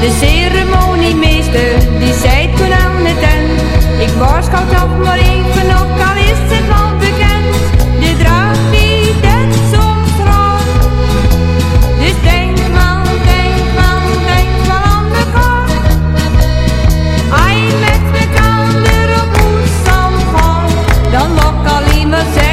De ceremoniemeester die zei toen aan de tent Ik waarschouw toch maar even nog, al is het wel bekend De draag niet dat zo strak. Dus denk man, denk man, denk wel aan de kant Ai met de kander op moest dan gaan Dan mag alleen maar zijn